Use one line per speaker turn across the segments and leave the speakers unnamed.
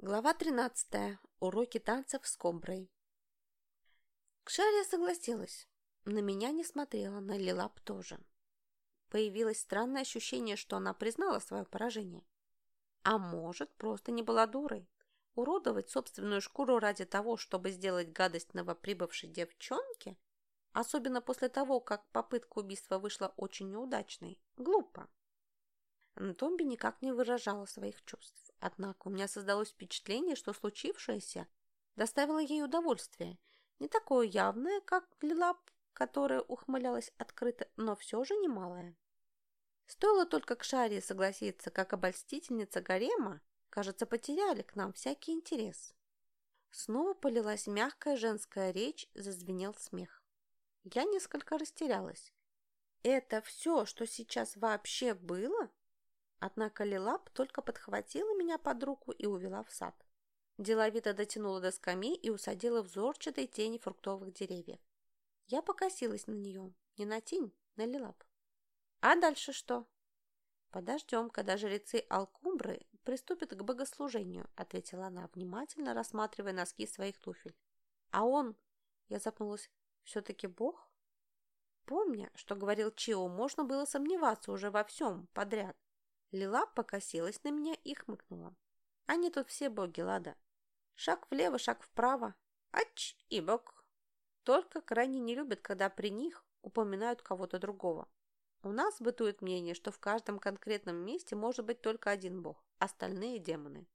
Глава 13. Уроки танцев с коброй. Кшария согласилась. На меня не смотрела, на Лилап тоже. Появилось странное ощущение, что она признала свое поражение. А может, просто не была дурой. Уродовать собственную шкуру ради того, чтобы сделать гадость новоприбывшей девчонке, особенно после того, как попытка убийства вышла очень неудачной, глупо. Томби никак не выражала своих чувств. Однако у меня создалось впечатление, что случившееся доставило ей удовольствие. Не такое явное, как Лилап, которая ухмылялась открыто, но все же немалое. Стоило только к Шаре согласиться, как обольстительница гарема, кажется, потеряли к нам всякий интерес. Снова полилась мягкая женская речь, зазвенел смех. Я несколько растерялась. Это все, что сейчас вообще было? Однако Лилап только подхватила меня под руку и увела в сад. Деловито дотянула до скамей и усадила в взорчатой тени фруктовых деревьев. Я покосилась на нее, не на тень, на Лилап. А дальше что? Подождем, когда жрецы Алкумбры приступят к богослужению, ответила она, внимательно рассматривая носки своих туфель. А он, я запнулась, все-таки бог? Помня, что говорил Чио, можно было сомневаться уже во всем подряд. Лила покосилась на меня и хмыкнула. Они тут все боги, Лада. Шаг влево, шаг вправо. Ач и бог. Только крайне не любят, когда при них упоминают кого-то другого. У нас бытует мнение, что в каждом конкретном месте может быть только один бог, остальные демоны.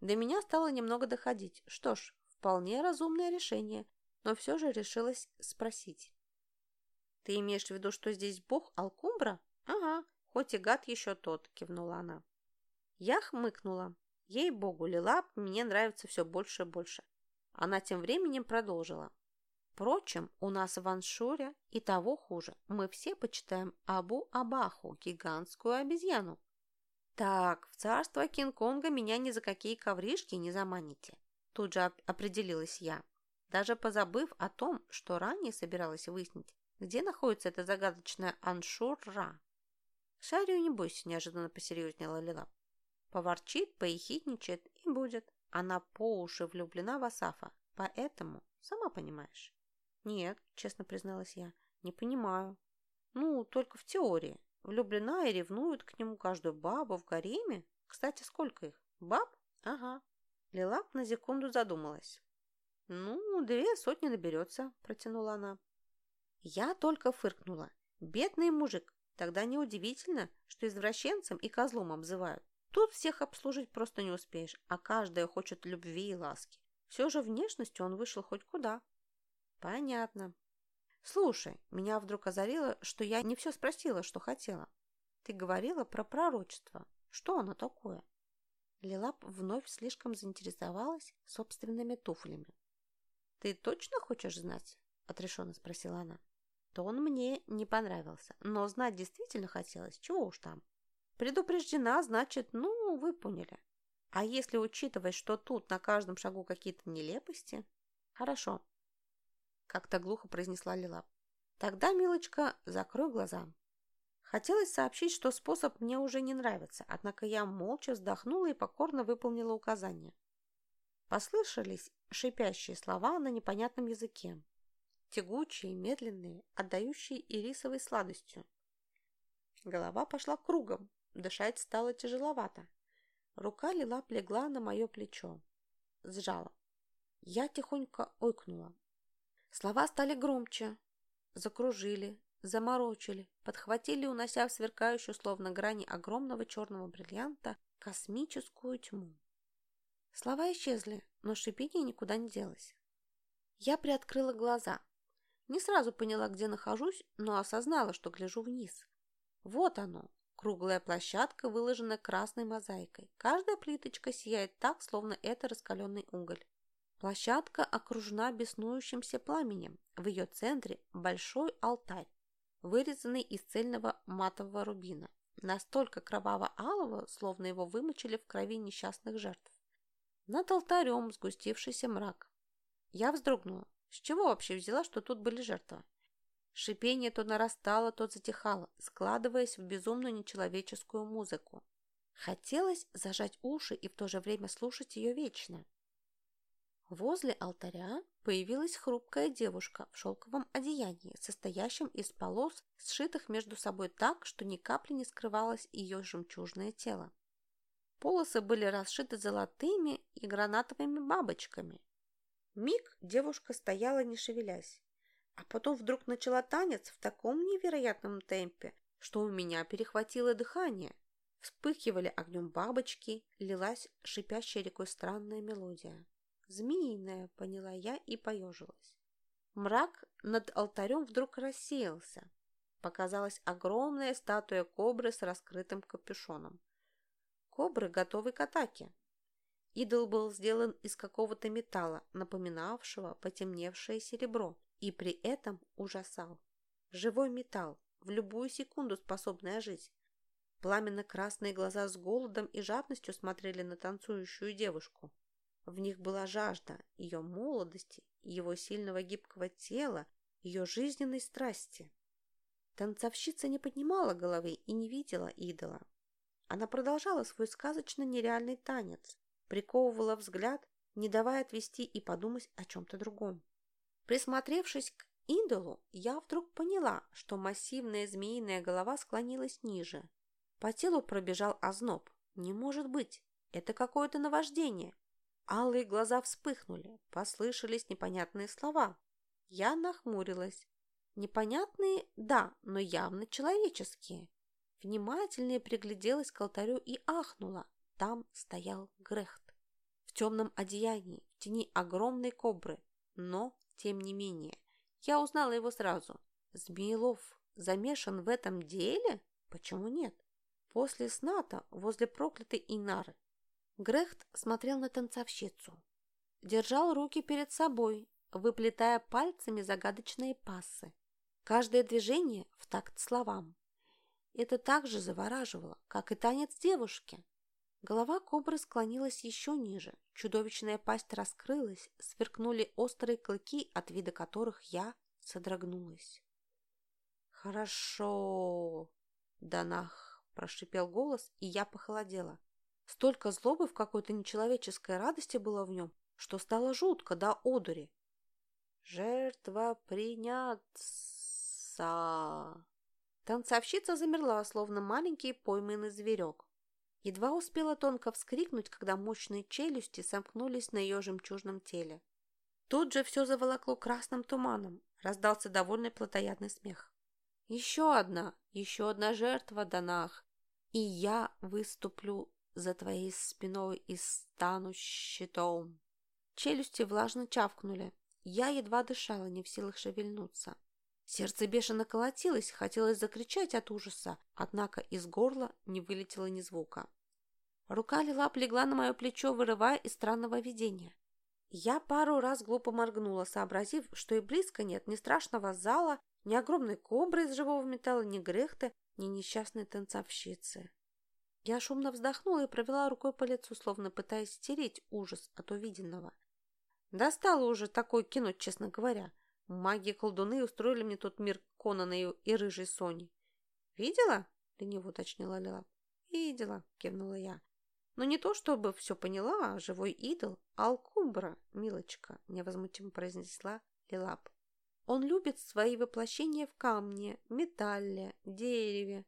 До меня стало немного доходить. Что ж, вполне разумное решение, но все же решилась спросить. «Ты имеешь в виду, что здесь бог Алкумбра?» «Ага, хоть и гад еще тот», – кивнула она. Я хмыкнула. Ей-богу, Лилап мне нравится все больше и больше. Она тем временем продолжила. Впрочем, у нас в Аншуре и того хуже. Мы все почитаем Абу-Абаху, гигантскую обезьяну. Так, в царство Кинг-Конга меня ни за какие ковришки не заманите. Тут же определилась я, даже позабыв о том, что ранее собиралась выяснить, где находится эта загадочная Аншура. Шарию не бойся, неожиданно посерьезнела Лила. Поворчит, поехидничает и будет. Она по уши влюблена в Асафа, поэтому, сама понимаешь. Нет, честно призналась я, не понимаю. Ну, только в теории. Влюблена и ревнует к нему каждую бабу в гареме. Кстати, сколько их? Баб? Ага. Лилап на секунду задумалась. «Ну, две сотни наберется», – протянула она. Я только фыркнула. Бедный мужик, Тогда неудивительно, что извращенцем и козлом обзывают. Тут всех обслужить просто не успеешь, а каждая хочет любви и ласки. Все же внешностью он вышел хоть куда. Понятно. Слушай, меня вдруг озарило, что я не все спросила, что хотела. Ты говорила про пророчество. Что оно такое? Лилап вновь слишком заинтересовалась собственными туфлями. «Ты точно хочешь знать?» – отрешенно спросила она он мне не понравился. Но знать действительно хотелось, чего уж там. Предупреждена, значит, ну, вы поняли. А если учитывать, что тут на каждом шагу какие-то нелепости? Хорошо. Как-то глухо произнесла Лила. Тогда, милочка, закрой глаза. Хотелось сообщить, что способ мне уже не нравится, однако я молча вздохнула и покорно выполнила указание. Послышались шипящие слова на непонятном языке тягучие, медленные, отдающие ирисовой сладостью. Голова пошла кругом, дышать стало тяжеловато. Рука лила легла на мое плечо. Сжала. Я тихонько ойкнула. Слова стали громче. Закружили, заморочили, подхватили, унося в сверкающую, словно грани огромного черного бриллианта, космическую тьму. Слова исчезли, но шипение никуда не делось. Я приоткрыла глаза. Не сразу поняла, где нахожусь, но осознала, что гляжу вниз. Вот оно, круглая площадка, выложенная красной мозаикой. Каждая плиточка сияет так, словно это раскаленный уголь. Площадка окружена беснующимся пламенем. В ее центре большой алтарь, вырезанный из цельного матового рубина, настолько кроваво-алого, словно его вымочили в крови несчастных жертв. Над алтарем сгустившийся мрак. Я вздрогнула. С чего вообще взяла, что тут были жертвы? Шипение то нарастало, то затихало, складываясь в безумную нечеловеческую музыку. Хотелось зажать уши и в то же время слушать ее вечно. Возле алтаря появилась хрупкая девушка в шелковом одеянии, состоящем из полос, сшитых между собой так, что ни капли не скрывалось ее жемчужное тело. Полосы были расшиты золотыми и гранатовыми бабочками. Миг девушка стояла, не шевелясь, а потом вдруг начала танец в таком невероятном темпе, что у меня перехватило дыхание. Вспыхивали огнем бабочки, лилась шипящей рекой странная мелодия. Змеиная, поняла я и поежилась. Мрак над алтарем вдруг рассеялся. Показалась огромная статуя кобры с раскрытым капюшоном. Кобры готовы к атаке. Идол был сделан из какого-то металла, напоминавшего потемневшее серебро, и при этом ужасал. Живой металл, в любую секунду способный ожить. Пламенно-красные глаза с голодом и жадностью смотрели на танцующую девушку. В них была жажда ее молодости, его сильного гибкого тела, ее жизненной страсти. Танцовщица не поднимала головы и не видела идола. Она продолжала свой сказочно нереальный танец, приковывала взгляд, не давая отвести и подумать о чем-то другом. Присмотревшись к идолу, я вдруг поняла, что массивная змеиная голова склонилась ниже. По телу пробежал озноб. Не может быть, это какое-то наваждение. Алые глаза вспыхнули, послышались непонятные слова. Я нахмурилась. Непонятные, да, но явно человеческие. Внимательнее пригляделась к алтарю и ахнула. Там стоял Грехт. В темном одеянии, в тени огромной кобры. Но, тем не менее, я узнала его сразу. Змеелов замешан в этом деле? Почему нет? После сната возле проклятой Инары Грехт смотрел на танцовщицу. Держал руки перед собой, выплетая пальцами загадочные пассы. Каждое движение в такт словам. Это так же завораживало, как и танец девушки. Голова кобры склонилась еще ниже, чудовищная пасть раскрылась, сверкнули острые клыки, от вида которых я содрогнулась. «Хорошо, Данах!» – прошипел голос, и я похолодела. Столько злобы в какой-то нечеловеческой радости было в нем, что стало жутко до одури. «Жертва приняться!» Танцовщица замерла, словно маленький пойманный зверек. Едва успела тонко вскрикнуть, когда мощные челюсти сомкнулись на ее жемчужном теле. Тут же все заволокло красным туманом, раздался довольный плотоядный смех. «Еще одна, еще одна жертва, Данах, и я выступлю за твоей спиной и стану щитом. Челюсти влажно чавкнули. Я едва дышала, не в силах шевельнуться. Сердце бешено колотилось, хотелось закричать от ужаса, однако из горла не вылетело ни звука. Рука Лилап легла на мое плечо, вырывая из странного видения. Я пару раз глупо моргнула, сообразив, что и близко нет ни страшного зала, ни огромной кобры из живого металла, ни грехта, ни несчастной танцовщицы. Я шумно вздохнула и провела рукой по лицу, словно пытаясь стереть ужас от увиденного. Достало уже такое кино, честно говоря. Маги-колдуны устроили мне тот мир Конана и рыжей Сони. «Видела?» — лениво уточнила Лила. «Видела», — кивнула я. «Но не то, чтобы все поняла, а живой идол — Алкубра, милочка», — невозмутимо произнесла Лилап. «Он любит свои воплощения в камне, металле, дереве,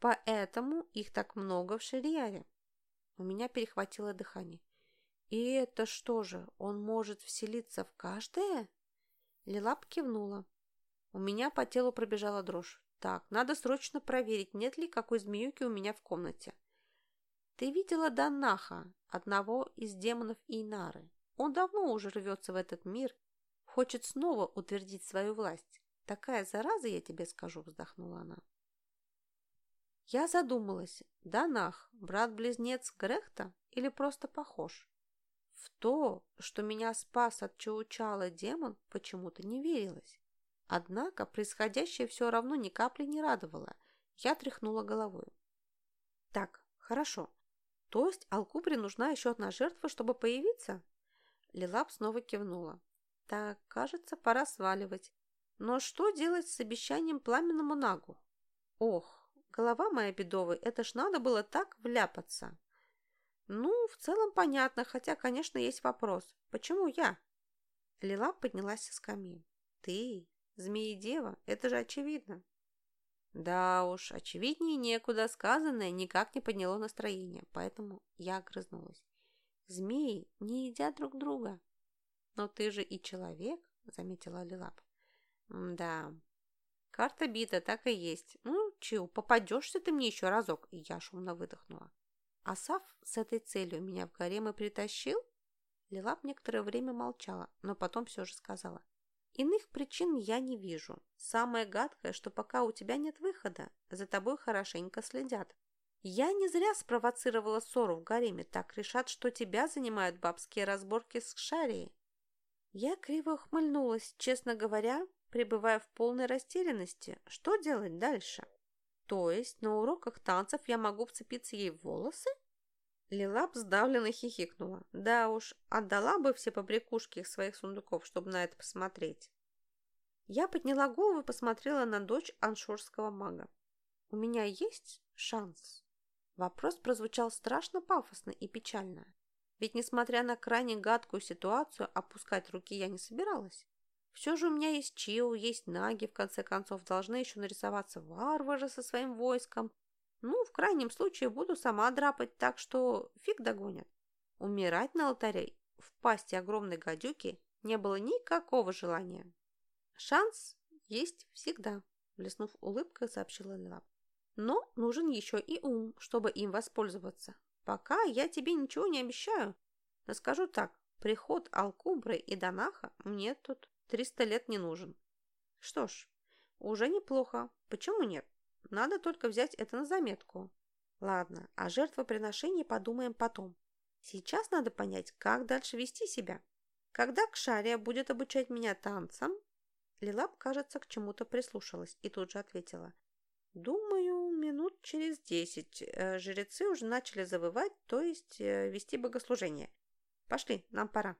Поэтому их так много в Шириаре. У меня перехватило дыхание. И это что же, он может вселиться в каждое? Лилап кивнула. У меня по телу пробежала дрожь. Так, надо срочно проверить, нет ли какой змеюки у меня в комнате. Ты видела Данаха, одного из демонов Инары. Он давно уже рвется в этот мир, хочет снова утвердить свою власть. Такая зараза, я тебе скажу, вздохнула она. Я задумалась, Данах, брат-близнец Грехта или просто похож? В то, что меня спас от Чаучала демон, почему-то не верилось. Однако происходящее все равно ни капли не радовало. Я тряхнула головой. Так, хорошо. То есть Алкубре нужна еще одна жертва, чтобы появиться? Лилап снова кивнула. Так, кажется, пора сваливать. Но что делать с обещанием пламенному нагу? Ох, Голова моя бедовая, это ж надо было так вляпаться. Ну, в целом понятно, хотя, конечно, есть вопрос. Почему я? Лила поднялась со скамьи. Ты, змеи-дева, это же очевидно. Да уж, очевиднее некуда, сказанное никак не подняло настроение, поэтому я огрызнулась. Змеи не едят друг друга. Но ты же и человек, заметила Лилап. Да, карта бита, так и есть. Ну, чего, попадешься ты мне еще разок. Я шумно выдохнула. Асав с этой целью меня в гарем и притащил? Лилап некоторое время молчала, но потом все же сказала. Иных причин я не вижу. Самое гадкое, что пока у тебя нет выхода, за тобой хорошенько следят. Я не зря спровоцировала ссору в гареме, так решат, что тебя занимают бабские разборки с Шарией. Я криво ухмыльнулась, честно говоря, пребывая в полной растерянности. Что делать дальше? То есть на уроках танцев я могу вцепиться ей в волосы? Лилап сдавленно хихикнула. Да уж, отдала бы все побрякушки их своих сундуков, чтобы на это посмотреть. Я подняла голову и посмотрела на дочь аншурского мага. У меня есть шанс? Вопрос прозвучал страшно пафосно и печально. Ведь, несмотря на крайне гадкую ситуацию, опускать руки я не собиралась. Все же у меня есть Чио, есть Наги, в конце концов, должны еще нарисоваться варвары со своим войском. Ну, в крайнем случае, буду сама драпать, так что фиг догонят. Умирать на алтаре в пасти огромной гадюки не было никакого желания. Шанс есть всегда, блеснув улыбкой, сообщила Лилап. Но нужен еще и ум, чтобы им воспользоваться. Пока я тебе ничего не обещаю, но скажу так, приход Алкубры и Донаха мне тут 300 лет не нужен. Что ж, уже неплохо. Почему нет? Надо только взять это на заметку. Ладно, о жертвоприношении подумаем потом. Сейчас надо понять, как дальше вести себя. Когда Кшария будет обучать меня танцам? Лилап, кажется, к чему-то прислушалась и тут же ответила. Думаю, минут через десять. Э, жрецы уже начали завывать, то есть э, вести богослужение. Пошли, нам пора.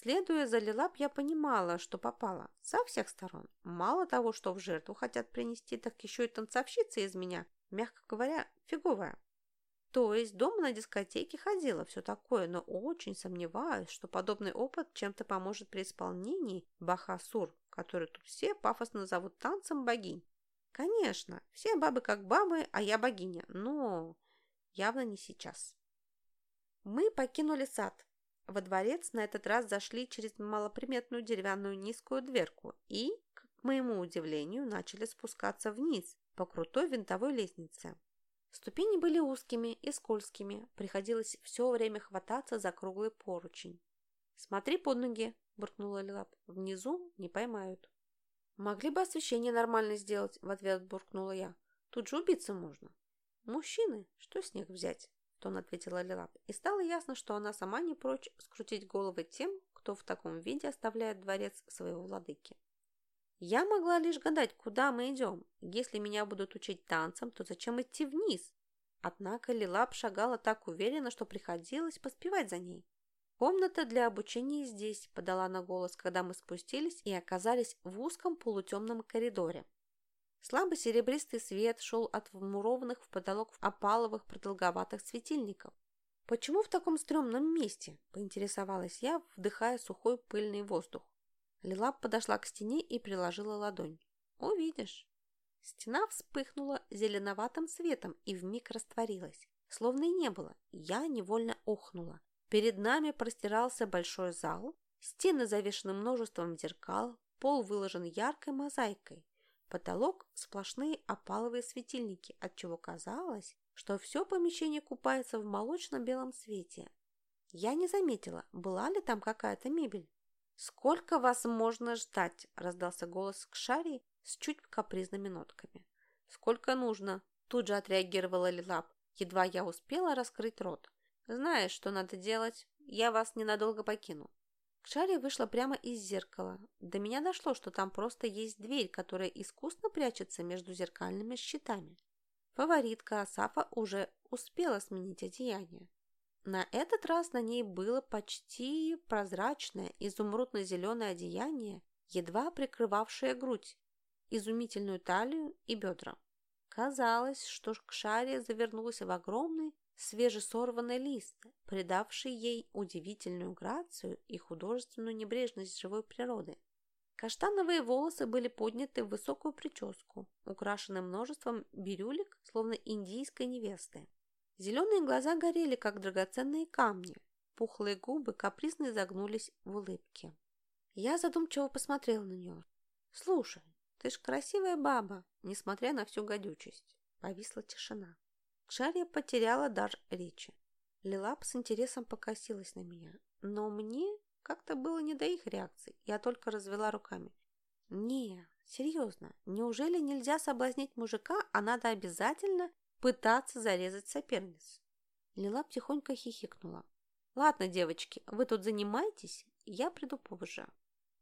Следуя за Лилап, я понимала, что попала со всех сторон. Мало того, что в жертву хотят принести, так еще и танцовщица из меня, мягко говоря, фиговая. То есть дома на дискотеке ходила, все такое, но очень сомневаюсь, что подобный опыт чем-то поможет при исполнении Бахасур, который тут все пафосно зовут танцем богинь. Конечно, все бабы как бабы, а я богиня, но явно не сейчас. Мы покинули сад. Во дворец на этот раз зашли через малоприметную деревянную низкую дверку и, к моему удивлению, начали спускаться вниз по крутой винтовой лестнице. Ступени были узкими и скользкими, приходилось все время хвататься за круглый поручень. «Смотри под ноги», – буркнула Лилап. «Внизу не поймают». «Могли бы освещение нормально сделать», — в ответ буркнула я. «Тут же убиться можно». «Мужчины, что с них взять?» — тон ответила Лилап. И стало ясно, что она сама не прочь скрутить головы тем, кто в таком виде оставляет дворец своего владыки. Я могла лишь гадать, куда мы идем. Если меня будут учить танцам, то зачем идти вниз? Однако Лилап шагала так уверенно, что приходилось поспевать за ней. «Комната для обучения здесь», – подала на голос, когда мы спустились и оказались в узком полутемном коридоре. Слабый серебристый свет шел от вмурованных в потолок опаловых продолговатых светильников. «Почему в таком стрёмном месте?» – поинтересовалась я, вдыхая сухой пыльный воздух. Лилап подошла к стене и приложила ладонь. «Увидишь». Стена вспыхнула зеленоватым светом и вмиг растворилась. Словно и не было. Я невольно охнула. Перед нами простирался большой зал, стены завешены множеством зеркал, пол выложен яркой мозаикой, потолок – сплошные опаловые светильники, отчего казалось, что все помещение купается в молочно-белом свете. Я не заметила, была ли там какая-то мебель. «Сколько вас можно ждать?» – раздался голос Кшари с чуть капризными нотками. «Сколько нужно?» – тут же отреагировала Лилап. Едва я успела раскрыть рот. Знаешь, что надо делать? Я вас ненадолго покину. Кшари вышла прямо из зеркала. До меня дошло, что там просто есть дверь, которая искусно прячется между зеркальными щитами. Фаворитка Асафа уже успела сменить одеяние. На этот раз на ней было почти прозрачное изумрудно-зеленое одеяние, едва прикрывавшее грудь, изумительную талию и бедра. Казалось, что Кшария завернулась в огромный свежесорванный лист, придавший ей удивительную грацию и художественную небрежность живой природы. Каштановые волосы были подняты в высокую прическу, украшенную множеством бирюлек, словно индийской невесты. Зеленые глаза горели, как драгоценные камни. Пухлые губы капризно изогнулись в улыбке. Я задумчиво посмотрела на нее. «Слушай, ты ж красивая баба, несмотря на всю гадючесть». Повисла тишина. Кшария потеряла дар речи. Лилап с интересом покосилась на меня, но мне как-то было не до их реакций. Я только развела руками. Не, серьезно, неужели нельзя соблазнить мужика, а надо обязательно пытаться зарезать соперниц? Лилап тихонько хихикнула. Ладно, девочки, вы тут занимаетесь, я приду позже.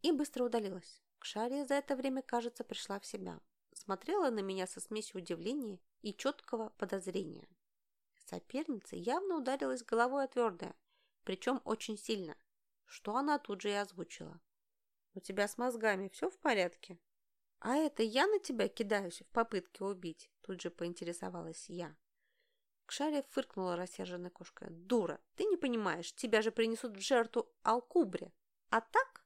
И быстро удалилась. Кшария за это время, кажется, пришла в себя смотрела на меня со смесью удивления и четкого подозрения. Соперница явно ударилась головой о твердое, причем очень сильно, что она тут же и озвучила. «У тебя с мозгами все в порядке?» «А это я на тебя кидаюсь в попытке убить?» Тут же поинтересовалась я. Кшария фыркнула рассерженной кошкой. «Дура, ты не понимаешь, тебя же принесут в жертву Алкубре. А так?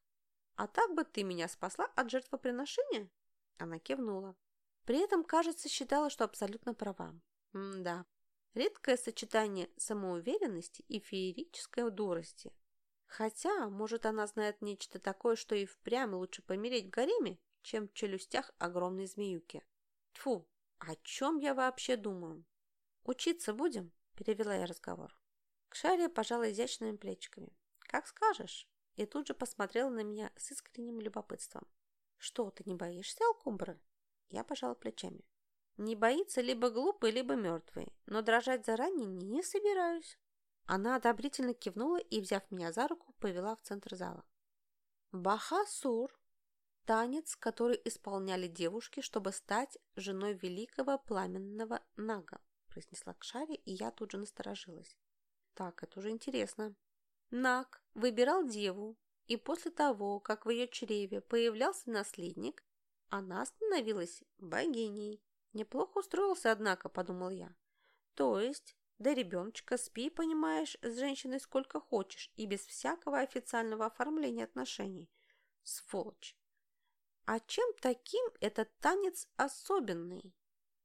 А так бы ты меня спасла от жертвоприношения?» Она кивнула. При этом, кажется, считала, что абсолютно права. Да, редкое сочетание самоуверенности и феерической дурости. Хотя, может, она знает нечто такое, что и впрямь лучше помереть в гареме, чем в челюстях огромной змеюки. Тфу, о чем я вообще думаю? Учиться будем? Перевела я разговор. Кшария пожала изящными плечиками. Как скажешь. И тут же посмотрела на меня с искренним любопытством. «Что, ты не боишься Алкумбры?» Я пожала плечами. «Не боится либо глупый, либо мертвый, но дрожать заранее не собираюсь». Она одобрительно кивнула и, взяв меня за руку, повела в центр зала. Бахасур – танец, который исполняли девушки, чтобы стать женой великого пламенного Нага, произнесла Кшари, и я тут же насторожилась. Так, это уже интересно. Наг выбирал деву, и после того, как в ее чреве появлялся наследник, она становилась богиней. Неплохо устроился, однако, подумал я. То есть, до ребеночка спи, понимаешь, с женщиной сколько хочешь и без всякого официального оформления отношений. Сволочь! А чем таким этот танец особенный?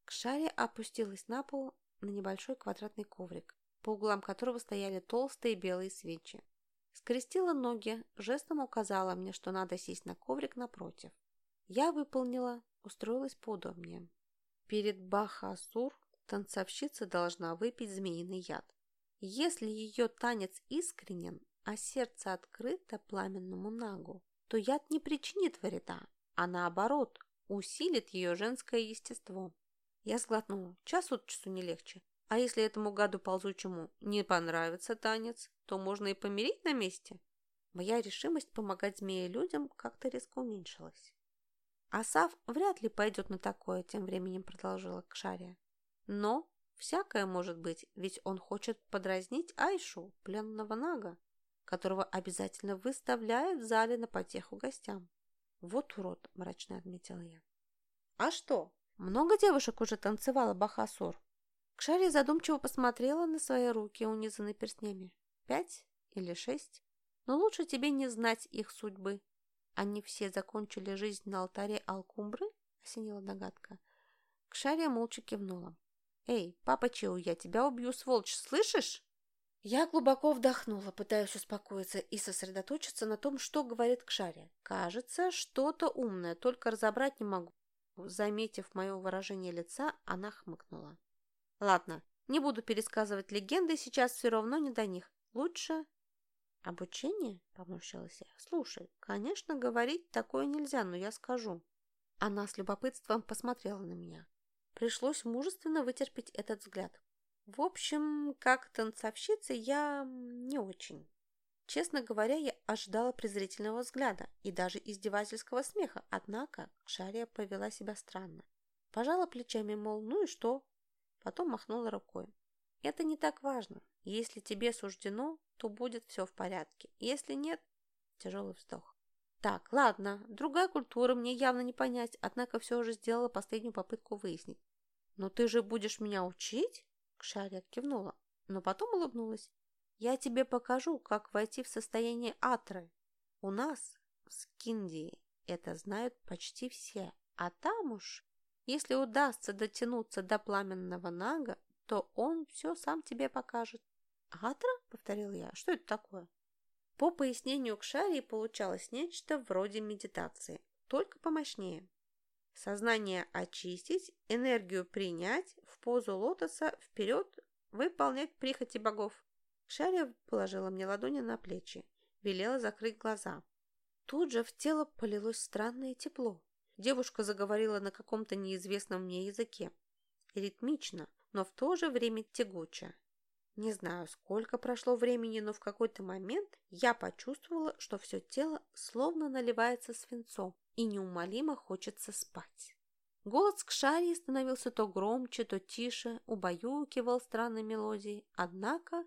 Кшари опустилась на пол на небольшой квадратный коврик, по углам которого стояли толстые белые свечи скрестила ноги, жестом указала мне, что надо сесть на коврик напротив. Я выполнила, устроилась поудобнее. Перед Бахасур танцовщица должна выпить змеиный яд. Если ее танец искренен, а сердце открыто пламенному нагу, то яд не причинит вреда, а наоборот, усилит ее женское естество. Я сглотнула. Час от часу не легче. А если этому гаду ползучему не понравится танец, то можно и помереть на месте. Моя решимость помогать змеи-людям как-то резко уменьшилась. Асав вряд ли пойдет на такое, тем временем продолжила Кшария. Но всякое может быть, ведь он хочет подразнить Айшу, пленного Нага, которого обязательно выставляет в зале на потеху гостям. Вот урод, мрачно отметила я. А что? Много девушек уже танцевала Бахасур. Кшари задумчиво посмотрела на свои руки, унизанные перстнями. Пять или шесть? Но лучше тебе не знать их судьбы. Они все закончили жизнь на алтаре Алкумбры? Осенила догадка. Кшария молча кивнула. «Эй, папа Чиу, я тебя убью, сволочь, слышишь?» Я глубоко вдохнула, пытаясь успокоиться и сосредоточиться на том, что говорит Кшария. Кажется, что-то умное, только разобрать не могу. Заметив мое выражение лица, она хмыкнула. Ладно, не буду пересказывать легенды, сейчас все равно не до них. Лучше... Обучение? Поморщилась я. Слушай, конечно, говорить такое нельзя, но я скажу. Она с любопытством посмотрела на меня. Пришлось мужественно вытерпеть этот взгляд. В общем, как танцовщица я не очень. Честно говоря, я ожидала презрительного взгляда и даже издевательского смеха, однако Шария повела себя странно. Пожала плечами, мол, ну и что, Потом махнула рукой. Это не так важно. Если тебе суждено, то будет все в порядке. Если нет, тяжелый вздох. Так, ладно, другая культура мне явно не понять, однако все же сделала последнюю попытку выяснить. «Но ты же будешь меня учить?» Кшария кивнула, но потом улыбнулась. «Я тебе покажу, как войти в состояние атры. У нас, в Скиндии, это знают почти все, а там уж, если удастся дотянуться до пламенного нага, то он все сам тебе покажет». «Атра?» — повторил я. «Что это такое?» По пояснению Кшарии получалось нечто вроде медитации, только помощнее. Сознание очистить, энергию принять, в позу лотоса вперед выполнять прихоти богов. Шария положила мне ладони на плечи, велела закрыть глаза. Тут же в тело полилось странное тепло. Девушка заговорила на каком-то неизвестном мне языке. Ритмично, но в то же время тягуче. Не знаю, сколько прошло времени, но в какой-то момент я почувствовала, что все тело словно наливается свинцом и неумолимо хочется спать. Голос Кшарии становился то громче, то тише, убаюкивал странной мелодией. Однако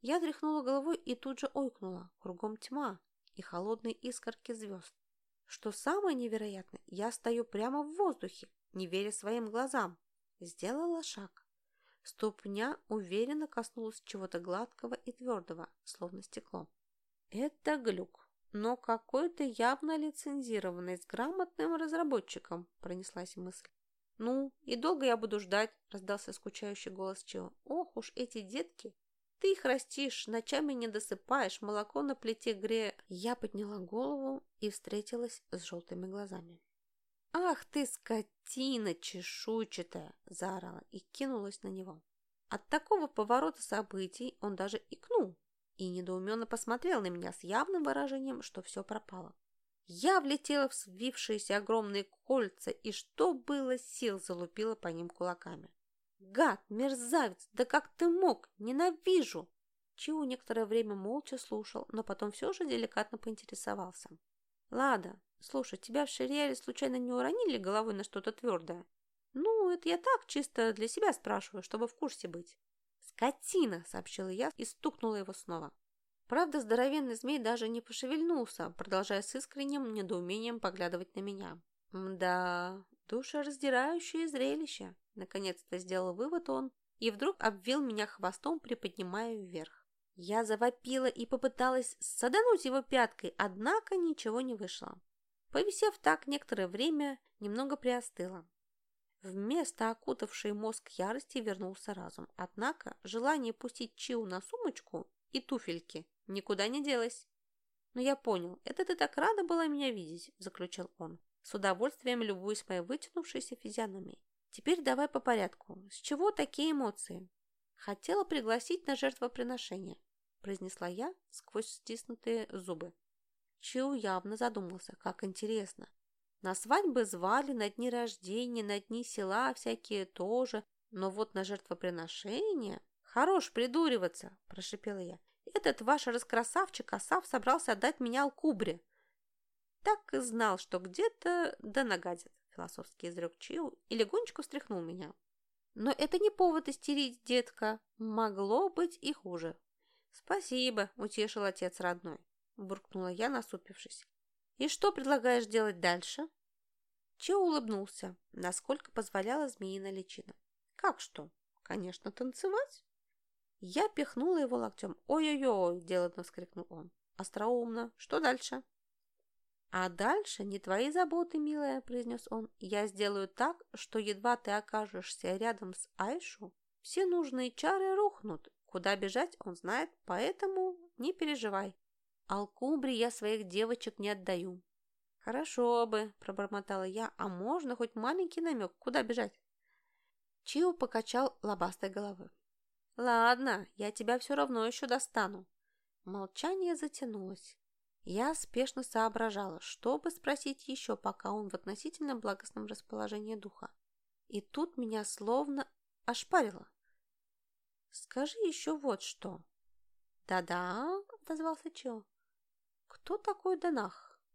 я тряхнула головой и тут же ойкнула. Кругом тьма и холодные искорки звезд. Что самое невероятное, я стою прямо в воздухе, не веря своим глазам. Сделала шаг. Ступня уверенно коснулась чего-то гладкого и твердого, словно стекло. Это глюк, но какой-то явно лицензированный с грамотным разработчиком, пронеслась мысль. «Ну, и долго я буду ждать?» – раздался скучающий голос Чио. «Ох уж эти детки! Ты их растишь, ночами не досыпаешь, молоко на плите гре...» Я подняла голову и встретилась с желтыми глазами. «Ах ты, скотина чешуйчатая!» – заорала и кинулась на него. От такого поворота событий он даже икнул и недоуменно посмотрел на меня с явным выражением, что все пропало. Я влетела в свившиеся огромные кольца и, что было сил, залупила по ним кулаками. «Гад! Мерзавец! Да как ты мог? Ненавижу!» Чиу некоторое время молча слушал, но потом все же деликатно поинтересовался. «Лада, слушай, тебя в Шериале случайно не уронили головой на что-то твердое?» «Ну, это я так, чисто для себя спрашиваю, чтобы в курсе быть». «Скотина!» — сообщила я и стукнула его снова. Правда, здоровенный змей даже не пошевельнулся, продолжая с искренним недоумением поглядывать на меня. «Да, душераздирающее зрелище!» Наконец-то сделал вывод он и вдруг обвил меня хвостом, приподнимая вверх. Я завопила и попыталась садануть его пяткой, однако ничего не вышло. Повисев так некоторое время, немного приостыла. Вместо окутавшей мозг ярости вернулся разум. Однако желание пустить Чиу на сумочку и туфельки никуда не делось. «Но я понял, это ты так рада была меня видеть», – заключил он, с удовольствием любуясь моей вытянувшейся физиономией. «Теперь давай по порядку. С чего такие эмоции?» «Хотела пригласить на жертвоприношение произнесла я сквозь стиснутые зубы. Чиу явно задумался, как интересно. На свадьбы звали, на дни рождения, на дни села всякие тоже, но вот на жертвоприношение... Хорош придуриваться, прошипела я. Этот ваш раскрасавчик Асав собрался отдать меня Алкубре. Так и знал, что где-то да нагадит, философски изрек Чиу и легонечко встряхнул меня. Но это не повод истерить, детка. Могло быть и хуже. «Спасибо», — утешил отец родной, — буркнула я, насупившись. «И что предлагаешь делать дальше?» Че улыбнулся, насколько позволяла змеиная личина. «Как что? Конечно, танцевать!» Я пихнула его локтем. «Ой-ой-ой!» – деланно вскрикнул он. «Остроумно. Что дальше?» «А дальше не твои заботы, милая», – произнес он. «Я сделаю так, что едва ты окажешься рядом с Айшу, все нужные чары рухнут, Куда бежать, он знает, поэтому не переживай. Алкубре я своих девочек не отдаю. Хорошо бы, пробормотала я, а можно хоть маленький намек, куда бежать? Чио покачал лобастой головой. Ладно, я тебя все равно еще достану. Молчание затянулось. Я спешно соображала, чтобы спросить еще, пока он в относительно благостном расположении духа. И тут меня словно ошпарило. Скажи еще вот что. Да-да, отозвался Чо. Кто такой Данах?